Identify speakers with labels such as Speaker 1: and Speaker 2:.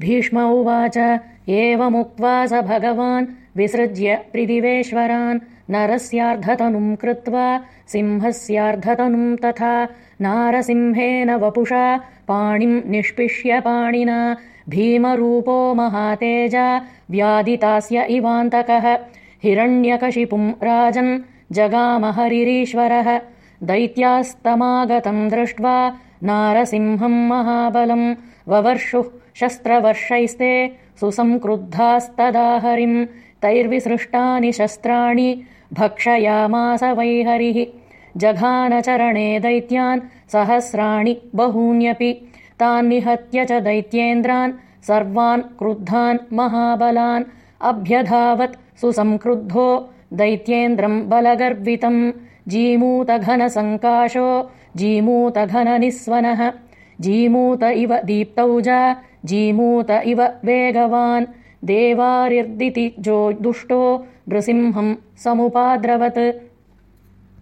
Speaker 1: भीष्म उवाच एवमुक्त्वा स भगवान् विसृज्य त्रिदिवेश्वरान् नरस्यार्धतनुम् कृत्वा सिंहस्यार्धतनुम् तथा नारसिंहेन वपुषा पाणिम् निष्पिष्य पाणिना भीमरूपो महातेजा व्यादितास्य इवान्तकः हिरण्यकशिपुम् राजन् जगामहरिरीश्वरः दैत्यास्तमागतम् दृष्ट्वा नारसिंहम् महाबलम् ववर्षुः शस्त्रवर्षैस्ते सुसंक्रुद्धास्तदाहरिम् तैर्विसृष्टानि शस्त्राणि भक्षयामास वैहरिः। जघानचरणे दैत्यान् सहस्राणि बहून्यपि तान्निहत्य च दैत्येन्द्रान् सर्वान् क्रुद्धान् महाबलान्। अभ्यधावत् सुसंक्रुद्धो दैत्येन्द्रम् बलगर्वितम्। जीमूतघनसङ्काशो जीमूतघननिःस्वनः जीमूत इव दीप्तौजा जीमूत इव वेगवान्। देवारिर्दिति जो दुष्टो नृसिंहम् समुपाद्रवत्